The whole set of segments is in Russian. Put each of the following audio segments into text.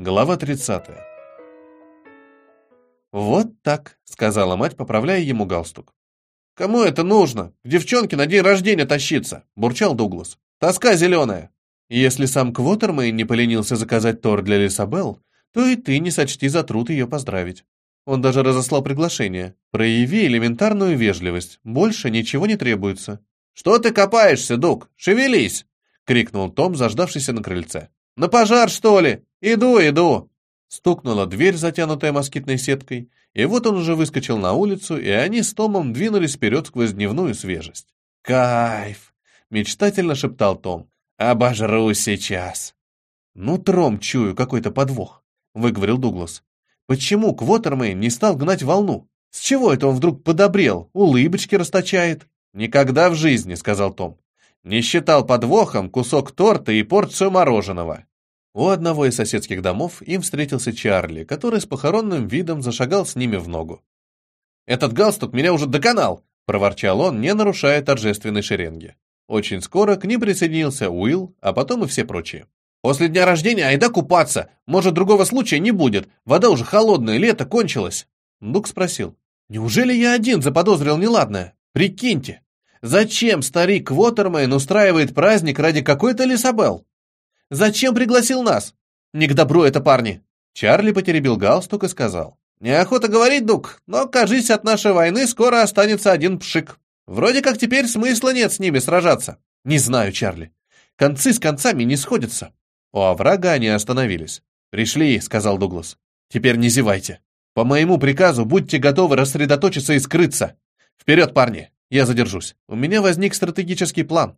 Глава 30. «Вот так», — сказала мать, поправляя ему галстук. «Кому это нужно? Девчонке на день рождения тащиться!» — бурчал Дуглас. «Тоска зеленая!» «Если сам Квотермейн не поленился заказать торт для Лисабел, то и ты не сочти за труд ее поздравить. Он даже разослал приглашение. Прояви элементарную вежливость. Больше ничего не требуется». «Что ты копаешься, Дуг? Шевелись!» — крикнул Том, заждавшийся на крыльце. «На пожар, что ли? Иду, иду!» Стукнула дверь, затянутая москитной сеткой, и вот он уже выскочил на улицу, и они с Томом двинулись вперед сквозь дневную свежесть. «Кайф!» — мечтательно шептал Том. «Обожрусь сейчас!» «Ну, тром чую, какой-то подвох», — выговорил Дуглас. «Почему Квотермейн не стал гнать волну? С чего это он вдруг подобрел, улыбочки расточает?» «Никогда в жизни», — сказал Том. «Не считал подвохом кусок торта и порцию мороженого». У одного из соседских домов им встретился Чарли, который с похоронным видом зашагал с ними в ногу. «Этот галстук меня уже доконал!» — проворчал он, не нарушая торжественной шеренги. Очень скоро к ним присоединился Уилл, а потом и все прочие. «После дня рождения айда купаться! Может, другого случая не будет! Вода уже холодная, лето кончилось!» Дук спросил. «Неужели я один заподозрил неладное? Прикиньте! Зачем старик Квотермейн устраивает праздник ради какой-то Лисабел?» Зачем пригласил нас? Не к добру это, парни!» Чарли потеребил галстук и сказал. «Неохота говорить, Дук, но, кажись, от нашей войны скоро останется один пшик. Вроде как теперь смысла нет с ними сражаться». «Не знаю, Чарли. Концы с концами не сходятся». У оврага они остановились. «Пришли», — сказал Дуглас. «Теперь не зевайте. По моему приказу будьте готовы рассредоточиться и скрыться. Вперед, парни, я задержусь. У меня возник стратегический план».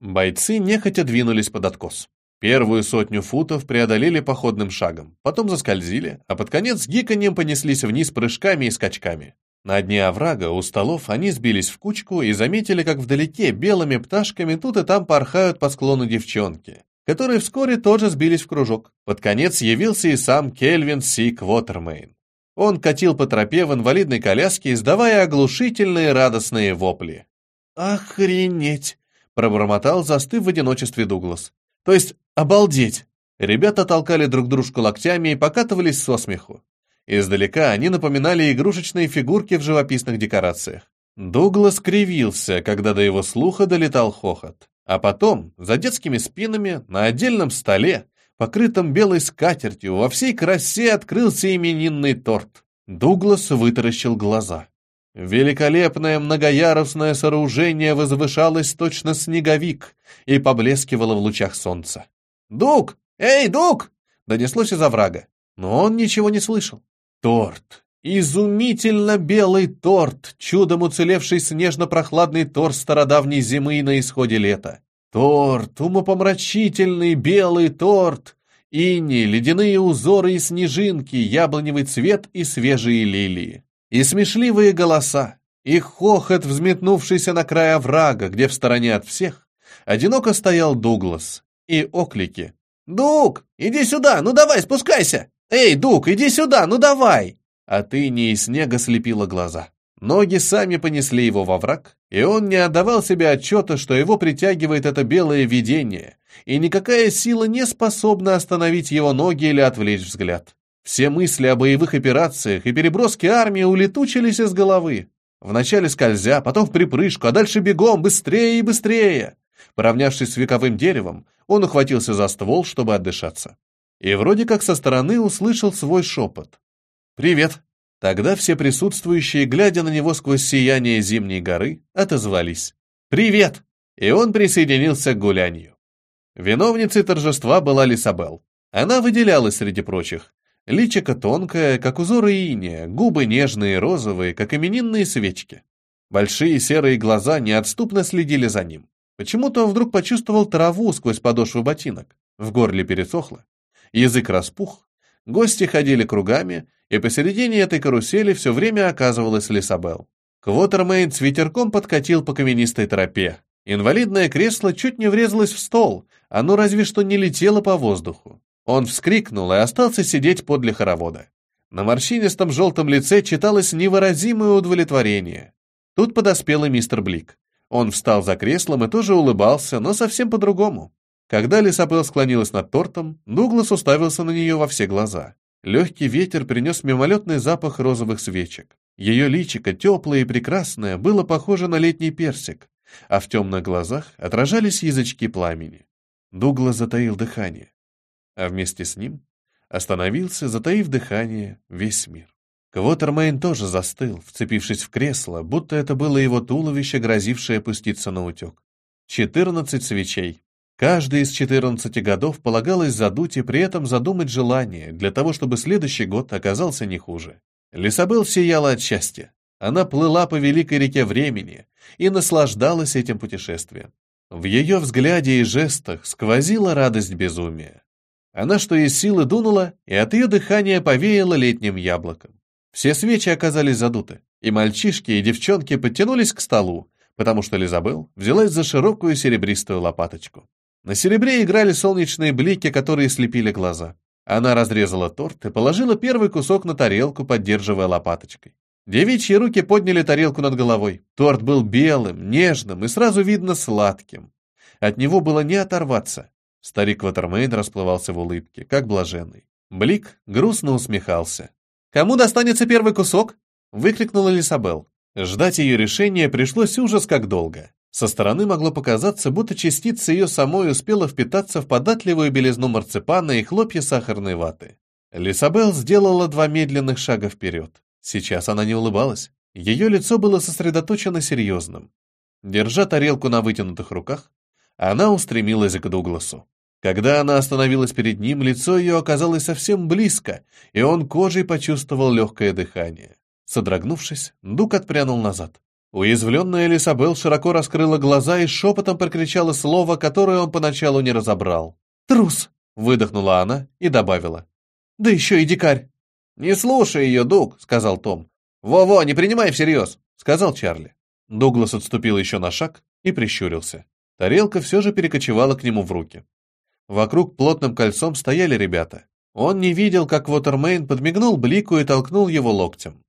Бойцы нехотя двинулись под откос. Первую сотню футов преодолели походным шагом, потом заскользили, а под конец с гиканьем понеслись вниз прыжками и скачками. На дне оврага у столов они сбились в кучку и заметили, как вдалеке белыми пташками тут и там порхают по склону девчонки, которые вскоре тоже сбились в кружок. Под конец явился и сам Кельвин Си Квотермейн. Он катил по тропе в инвалидной коляске, издавая оглушительные радостные вопли. «Охренеть!» — пробормотал, застыв в одиночестве Дуглас. «То есть «Обалдеть!» Ребята толкали друг дружку локтями и покатывались со смеху. Издалека они напоминали игрушечные фигурки в живописных декорациях. Дуглас кривился, когда до его слуха долетал хохот. А потом, за детскими спинами, на отдельном столе, покрытом белой скатертью, во всей красе открылся именинный торт. Дуглас вытаращил глаза. Великолепное многоярусное сооружение возвышалось точно снеговик и поблескивало в лучах солнца. «Дук! Эй, Дук!» Донеслось из оврага, но он ничего не слышал. Торт. Изумительно белый торт, чудом уцелевший снежно-прохладный торт стародавней зимы на исходе лета. Торт, умопомрачительный белый торт. Ини, ледяные узоры и снежинки, яблоневый цвет и свежие лилии. И смешливые голоса, и хохот, взметнувшийся на край оврага, где в стороне от всех, одиноко стоял Дуглас, и оклики. «Дук, иди сюда, ну давай, спускайся! Эй, Дук, иди сюда, ну давай!» А ты не из снега слепила глаза. Ноги сами понесли его во враг, и он не отдавал себе отчета, что его притягивает это белое видение, и никакая сила не способна остановить его ноги или отвлечь взгляд. Все мысли о боевых операциях и переброске армии улетучились из головы. Вначале скользя, потом в припрыжку, а дальше бегом, быстрее и быстрее. Поравнявшись с вековым деревом, он ухватился за ствол, чтобы отдышаться. И вроде как со стороны услышал свой шепот. «Привет!» Тогда все присутствующие, глядя на него сквозь сияние зимней горы, отозвались. «Привет!» И он присоединился к гулянию. Виновницей торжества была Лисабел. Она выделялась среди прочих. Личико тонкое, как узоры иния, губы нежные, розовые, как именинные свечки. Большие серые глаза неотступно следили за ним. Почему-то он вдруг почувствовал траву сквозь подошву ботинок. В горле пересохло. Язык распух. Гости ходили кругами, и посередине этой карусели все время оказывалась Лисабел. Квотермейн с ветерком подкатил по каменистой тропе. Инвалидное кресло чуть не врезалось в стол, оно разве что не летело по воздуху. Он вскрикнул и остался сидеть подле хоровода. На морщинистом желтом лице читалось невыразимое удовлетворение. Тут подоспел и мистер Блик. Он встал за креслом и тоже улыбался, но совсем по-другому. Когда Лисабел склонилась над тортом, Дуглас уставился на нее во все глаза. Легкий ветер принес мимолетный запах розовых свечек. Ее личико, теплое и прекрасное, было похоже на летний персик, а в темных глазах отражались язычки пламени. Дуглас затаил дыхание, а вместе с ним остановился, затаив дыхание, весь мир. Квотермейн тоже застыл, вцепившись в кресло, будто это было его туловище, грозившее опуститься на утек. Четырнадцать свечей. Каждый из четырнадцати годов полагалось задуть и при этом задумать желание, для того, чтобы следующий год оказался не хуже. Лисабел сияла от счастья. Она плыла по великой реке времени и наслаждалась этим путешествием. В ее взгляде и жестах сквозила радость безумия. Она что из силы дунула, и от ее дыхания повеяло летним яблоком. Все свечи оказались задуты, и мальчишки и девчонки подтянулись к столу, потому что Лизабел взялась за широкую серебристую лопаточку. На серебре играли солнечные блики, которые слепили глаза. Она разрезала торт и положила первый кусок на тарелку, поддерживая лопаточкой. Девичьи руки подняли тарелку над головой. Торт был белым, нежным и сразу видно сладким. От него было не оторваться. Старик Ватермейн расплывался в улыбке, как блаженный. Блик грустно усмехался. «Кому достанется первый кусок?» — выкрикнула Лисабел. Ждать ее решения пришлось ужас как долго. Со стороны могло показаться, будто частица ее самой успела впитаться в податливую белизну марципана и хлопья сахарной ваты. Лисабел сделала два медленных шага вперед. Сейчас она не улыбалась. Ее лицо было сосредоточено серьезным. Держа тарелку на вытянутых руках, она устремилась к Дугласу. Когда она остановилась перед ним, лицо ее оказалось совсем близко, и он кожей почувствовал легкое дыхание. Содрогнувшись, Дук отпрянул назад. Уязвленная Элисабел широко раскрыла глаза и шепотом прокричала слово, которое он поначалу не разобрал. «Трус!» — выдохнула она и добавила. «Да еще и дикарь!» «Не слушай ее, Дуг!» — сказал Том. «Во-во, не принимай всерьез!» — сказал Чарли. Дуглас отступил еще на шаг и прищурился. Тарелка все же перекочевала к нему в руки. Вокруг плотным кольцом стояли ребята. Он не видел, как Вотермейн подмигнул Блику и толкнул его локтем.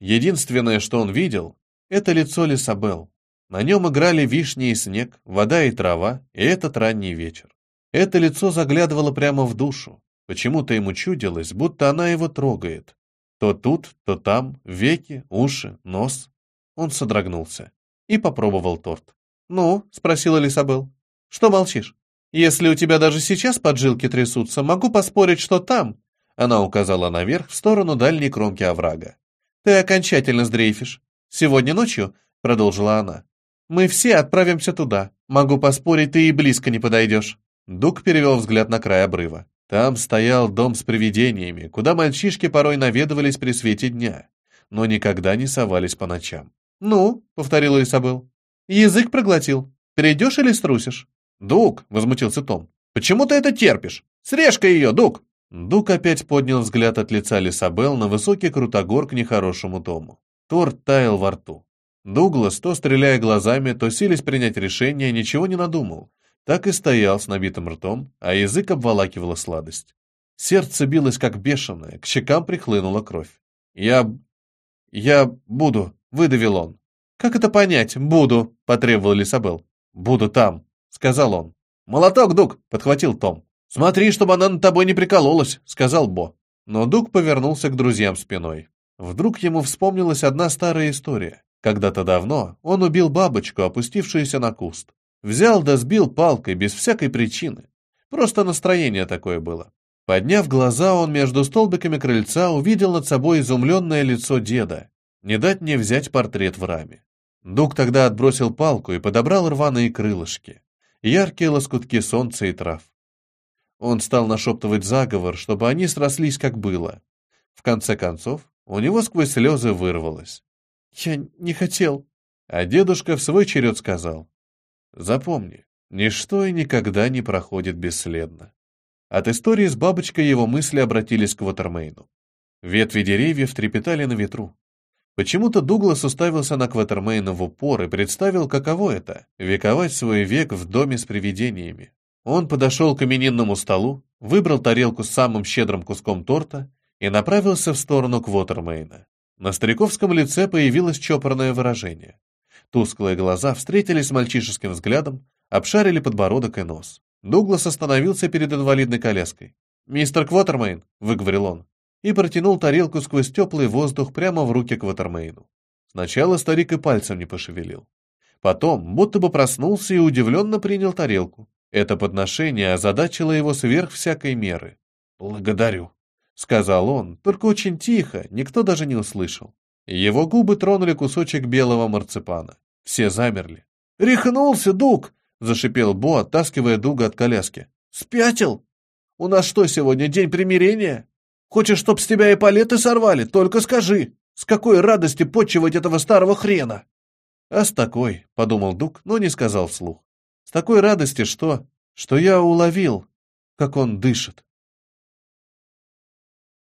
Единственное, что он видел, это лицо Лисабел. На нем играли вишни и снег, вода и трава, и этот ранний вечер. Это лицо заглядывало прямо в душу. Почему-то ему чудилось, будто она его трогает. То тут, то там, веки, уши, нос. Он содрогнулся и попробовал торт. «Ну?» — спросила Лисабел. «Что молчишь?» Если у тебя даже сейчас поджилки трясутся, могу поспорить, что там...» Она указала наверх, в сторону дальней кромки оврага. «Ты окончательно сдрейфишь. Сегодня ночью, — продолжила она, — мы все отправимся туда. Могу поспорить, ты и близко не подойдешь». Дук перевел взгляд на край обрыва. Там стоял дом с привидениями, куда мальчишки порой наведывались при свете дня, но никогда не совались по ночам. «Ну», — повторила Исабел, — «язык проглотил. Перейдешь или струсишь?» «Дук!» — возмутился Том. «Почему ты это терпишь? Срежь-ка ее, Дук!» Дук опять поднял взгляд от лица Лисабел на высокий крутогор к нехорошему Тому. Торт таял во рту. Дуглас, то стреляя глазами, то силясь принять решение, ничего не надумал. Так и стоял с набитым ртом, а язык обволакивала сладость. Сердце билось как бешеное, к щекам прихлынула кровь. «Я... я буду», — выдавил он. «Как это понять? Буду», — потребовал Лисабел. «Буду там», — сказал он. «Молоток, Дук!» — подхватил Том. «Смотри, чтобы она над тобой не прикололась», — сказал Бо. Но Дук повернулся к друзьям спиной. Вдруг ему вспомнилась одна старая история. Когда-то давно он убил бабочку, опустившуюся на куст. Взял да сбил палкой, без всякой причины. Просто настроение такое было. Подняв глаза, он между столбиками крыльца увидел над собой изумленное лицо деда. Не дать мне взять портрет в раме. Дук тогда отбросил палку и подобрал рваные крылышки яркие лоскутки солнца и трав. Он стал нашептывать заговор, чтобы они срослись, как было. В конце концов, у него сквозь слезы вырвалось. «Я не хотел». А дедушка в свой черед сказал. «Запомни, ничто и никогда не проходит бесследно». От истории с бабочкой его мысли обратились к Ватермейну. Ветви деревьев трепетали на ветру. Почему-то Дуглас уставился на Кватермейна в упор и представил, каково это — вековать свой век в доме с привидениями. Он подошел к именинному столу, выбрал тарелку с самым щедрым куском торта и направился в сторону Квотермейна. На стариковском лице появилось чопорное выражение. Тусклые глаза встретились с мальчишеским взглядом, обшарили подбородок и нос. Дуглас остановился перед инвалидной коляской. «Мистер Квотермейн», — выговорил он, и протянул тарелку сквозь теплый воздух прямо в руки Квотермейну. Сначала старик и пальцем не пошевелил. Потом, будто бы проснулся и удивленно принял тарелку. Это подношение озадачило его сверх всякой меры. «Благодарю», — сказал он, только очень тихо, никто даже не услышал. Его губы тронули кусочек белого марципана. Все замерли. «Рехнулся, Дуг!» — зашипел Бо, оттаскивая Дуга от коляски. «Спятил? У нас что, сегодня день примирения? Хочешь, чтоб с тебя и палеты сорвали? Только скажи, с какой радости почивать этого старого хрена?» «А с такой», — подумал Дуг, но не сказал вслух. «С такой радости, что... что я уловил, как он дышит».